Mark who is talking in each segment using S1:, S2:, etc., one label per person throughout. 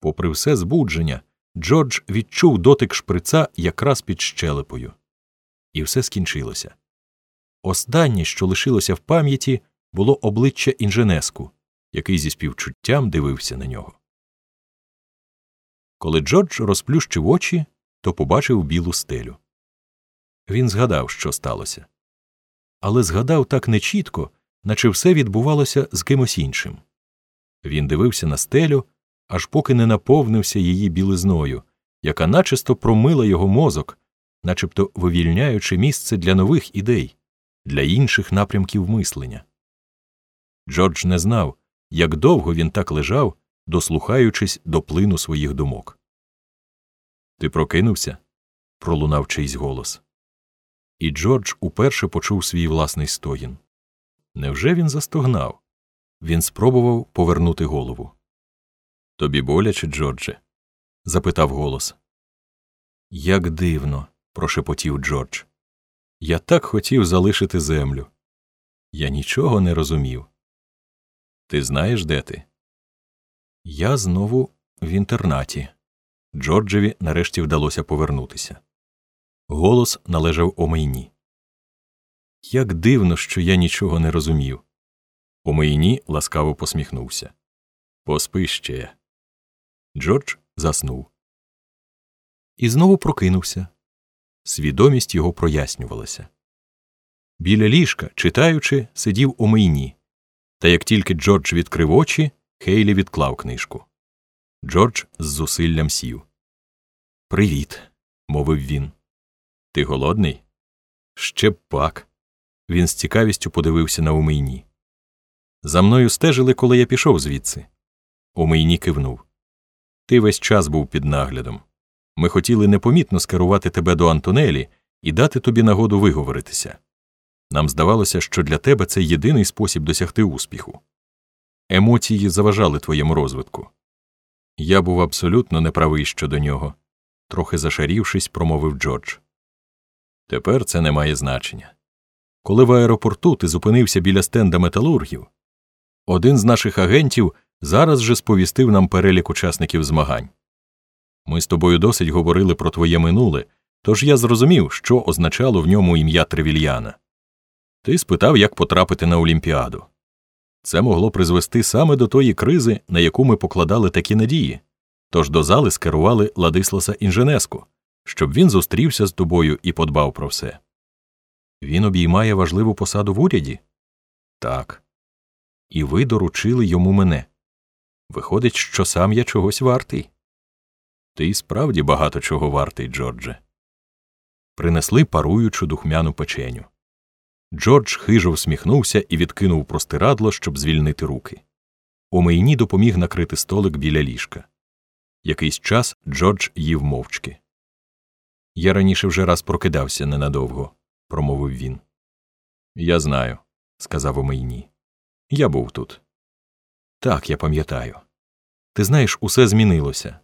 S1: Попри все збудження, Джордж відчув дотик шприца якраз під щелепою. І все скінчилося. Останнє, що лишилося в пам'яті, було обличчя інженеску, який зі співчуттям дивився на нього. Коли Джордж розплющив очі, то побачив білу стелю. Він згадав, що сталося. Але згадав так нечітко, наче все відбувалося з кимось іншим. Він дивився на стелю, аж поки не наповнився її білизною, яка начисто промила його мозок, начебто вивільняючи місце для нових ідей, для інших напрямків мислення. Джордж не знав, як довго він так лежав, дослухаючись до плину своїх думок. Ти прокинувся? пролунав чийсь голос. І Джордж уперше почув свій власний стогін. Невже він застогнав? Він спробував повернути голову. Тобі боляче, Джордже? запитав голос. Як дивно, прошепотів Джордж. Я так хотів залишити землю. Я нічого не розумів. Ти знаєш, де ти? Я знову в інтернаті. Джорджеві нарешті вдалося повернутися. Голос належав Омейні. Як дивно, що я нічого не розумів. Омейні ласкаво посміхнувся. Поспи ще. Джордж заснув. І знову прокинувся. Свідомість його прояснювалася. Біля ліжка, читаючи, сидів Омейні. Та як тільки Джордж відкрив очі, Хейлі відклав книжку. Джордж з зусиллям сів. Привіт, мовив він. Ти голодний? Ще б пак. Він з цікавістю подивився на Омейні. За мною стежили, коли я пішов звідси. Омейні кивнув. Ти весь час був під наглядом. Ми хотіли непомітно скерувати тебе до Антонелі і дати тобі нагоду виговоритися. Нам здавалося, що для тебе це єдиний спосіб досягти успіху. Емоції заважали твоєму розвитку. Я був абсолютно неправий щодо нього, трохи зашарівшись, промовив Джордж. Тепер це не має значення. Коли в аеропорту ти зупинився біля стенда металургів, один з наших агентів зараз же сповістив нам перелік учасників змагань. Ми з тобою досить говорили про твоє минуле, тож я зрозумів, що означало в ньому ім'я Тревільяна. Ти спитав, як потрапити на Олімпіаду. Це могло призвести саме до тої кризи, на яку ми покладали такі надії, тож до зали скерували Ладисласа Інженеску, щоб він зустрівся з тобою і подбав про все. Він обіймає важливу посаду в уряді? Так. І ви доручили йому мене. Виходить, що сам я чогось вартий. Ти справді багато чого вартий, Джордже. Принесли паруючу духмяну печеню. Джордж хижо всміхнувся і відкинув простирадло, щоб звільнити руки. Омейні допоміг накрити столик біля ліжка. Якийсь час Джордж їв мовчки. Я раніше вже раз прокидався ненадовго, промовив він. Я знаю, сказав Омейні. Я був тут. Так, я пам'ятаю. Ти знаєш, усе змінилося.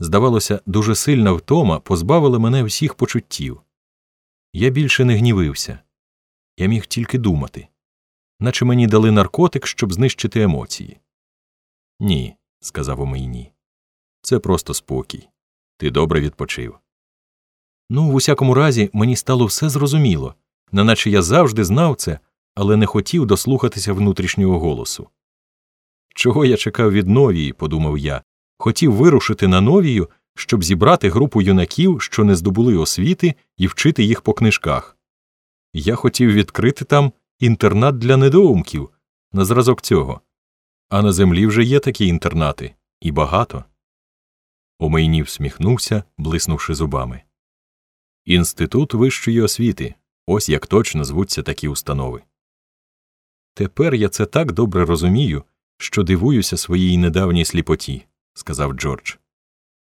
S1: Здавалося, дуже сильна втома позбавила мене всіх почуттів. Я більше не гнівився. Я міг тільки думати, наче мені дали наркотик, щоб знищити емоції. Ні, сказав Омейні. Це просто спокій. Ти добре відпочив. Ну, в усякому разі, мені стало все зрозуміло, неначе я завжди знав це, але не хотів дослухатися внутрішнього голосу. Чого я чекав від новії, подумав я, хотів вирушити на новію, щоб зібрати групу юнаків, що не здобули освіти, і вчити їх по книжках. Я хотів відкрити там інтернат для недоумків на зразок цього. А на землі вже є такі інтернати, і багато. Омейнів всміхнувся, блиснувши зубами. Інститут вищої освіти ось як точно звуться такі установи. Тепер я це так добре розумію, що дивуюся своїй недавній сліпоті, сказав Джордж.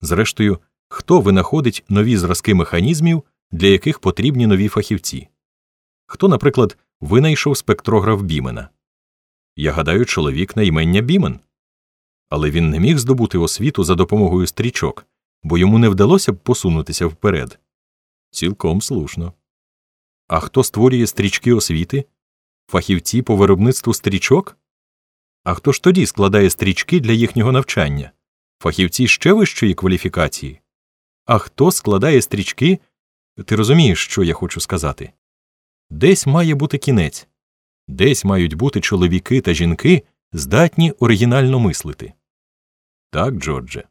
S1: Зрештою, хто винаходить нові зразки механізмів, для яких потрібні нові фахівці? Хто, наприклад, винайшов спектрограф Бімена? Я гадаю, чоловік на імення Бімен. Але він не міг здобути освіту за допомогою стрічок, бо йому не вдалося б посунутися вперед. Цілком слушно. А хто створює стрічки освіти? Фахівці по виробництву стрічок? А хто ж тоді складає стрічки для їхнього навчання? фахівці ще вищої кваліфікації. А хто складає стрічки? Ти розумієш, що я хочу сказати? Десь має бути кінець, десь мають бути чоловіки та жінки, здатні оригінально мислити. Так, Джордже.